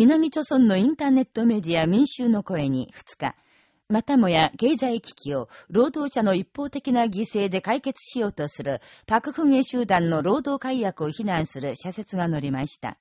南朝村のインターネットメディア民衆の声に2日、またもや経済危機を労働者の一方的な犠牲で解決しようとするパクフゲ集団の労働解約を非難する社説が載りました。